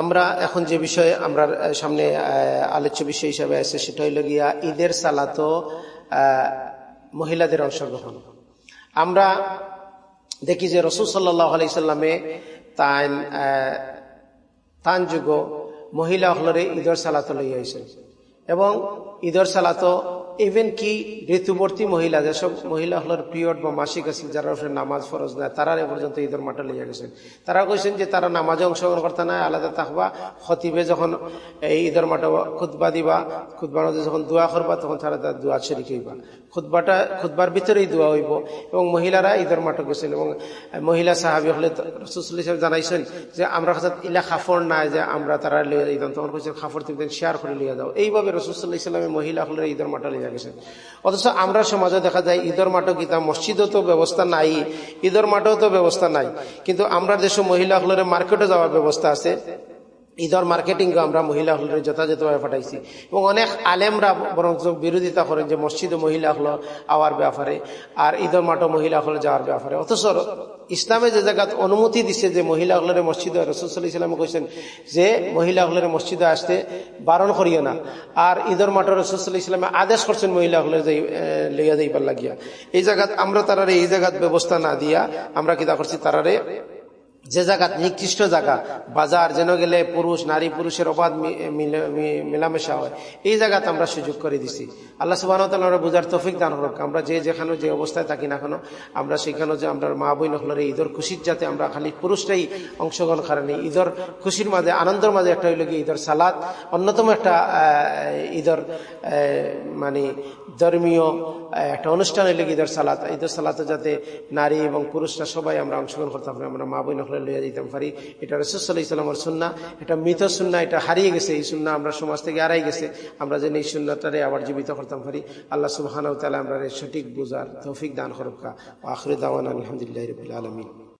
আমরা এখন যে বিষয়ে আমরা সামনে আলোচ্য বিষয় হিসাবে আছে, সেটা হইল গিয়া ঈদের সালাত মহিলাদের অংশগ্রহণ। আমরা দেখি যে রসুল সাল্লাহ আলাইসাল্লামে তান তান যুগ মহিলা হলরে ঈদের সালাত লইয়াছেন এবং ঈদর সালাত ইভেন কি ঋতুবর্তী মহিলা যেসব মহিলা হলোর পিরিয়ড বা মাসিক আছে, যারা নামাজ ফরজ নেয়, তারা এ পর্যন্ত ঈদের মাঠে লিয়ে গেছেন। তারা কইছেন যে তারা নামাজে অংশগ্রহণ করতে নাই, আলাদা থাকবা খতিবে যখন এই ঈদের মাঠে খুদবা দিবা খুদবার যখন দোয়া করবা, তখন তারা তার দোয়া শরিক হইবা খুদবাটা খুদবার ভিতরেই দোয়া হইব। এবং মহিলারা ঈদের মাঠে গেছেন এবং মহিলা সাহাবি হলে রসুল হিসাবে জানাইছেন যে, আমরা কাছে ইলা খাফর নাই যে, আমরা তারা লিয়ে দিতাম তখন কইছেন খাফর তুমি শেয়ার করে লিয়ে দাও এইভাবে রসুল্লাহ ইসলামের মহিলা হলে ঈদের মাঠে লিয়ে গেছেন। অথচ আমরা সমাজে দেখা যায়, ঈদের মাঠও গীতা মসজিদও তো ব্যবস্থা নাই, ঈদের মাঠেও তো ব্যবস্থা নাই। কিন্তু আমরা যেসব মহিলা হলের মার্কেটে যাওয়ার ব্যবস্থা আছে ঈদর মার্কেটিং আমরা মহিলা হলের যথাযথভাবে পাঠাইছি। এবং অনেক আলেমরা বরং বিরোধিতা করেন যে মসজিদে মহিলা হল আওয়ার ব্যাপারে আর ঈদর মাঠও মহিলা হলে যাওয়ার ব্যাপারে। অথচ ইসলামে যে জায়গাত অনুমতি দিচ্ছে যে মহিলা হলের মসজিদে রসুল ইসলামে কৈছেন যে মহিলা হলের মসজিদে আসতে বারণ করিও না। আর ঈদর মাঠ রসুল ইসলামে আদেশ করছেন মহিলা হলের লইয়া যাইবার লাগিয়া। এই জায়গাত আমরা তারারে এই জায়গাত ব্যবস্থা না দিয়া আমরা কিতা করছি? তারারে যে জায়গা নিকৃষ্ট জায়গা, বাজার যেন গেলে পুরুষ, নারী, পুরুষের অবাধ মেলামেশা হয়, এই জায়গাতে আমরা সুযোগ করে দিছি। আল্লাহ সুবাহ বুঝার তফিক দান হোক আমরা যে যেখানে যে অবস্থায় থাকি না কেন, আমরা সেখানে যে আমরা মা বই নকলের ঈদর খুশির যাতে আমরা খালি পুরুষটাই অংশগ্রহণ করেনি ঈদর খুশির মাঝে, আনন্দের মাঝে একটা হইল গিয়ে ঈদর সালাদ অন্যতম একটা ঈদর মানে ধর্মীয় একটা অনুষ্ঠান হইলে ঈদের সালাত, ঈদর সালাতে যাতে নারী এবং পুরুষরা সবাই আমরা অংশগ্রহণ করতে পারি, আমরা মা বই নকলে লইয়া দিতাম পারি। এটা রসুল্লাহ ইসলামের সুন্না এটা মৃত সুন্না এটা হারিয়ে গেছে, এই সুন্না আমরা সমাজ থেকে হারাই গেছে, আমরা যেন এই সুন্নাটারে আবার জীবিত করতাম পারি। আল্লাহ সুবাহান তালা আমরা সঠিক বুঝার তৌফিক দান হরক্কা আখরি দাওয়ান আলহামদুলিল্লাহ রবিল আলমিন।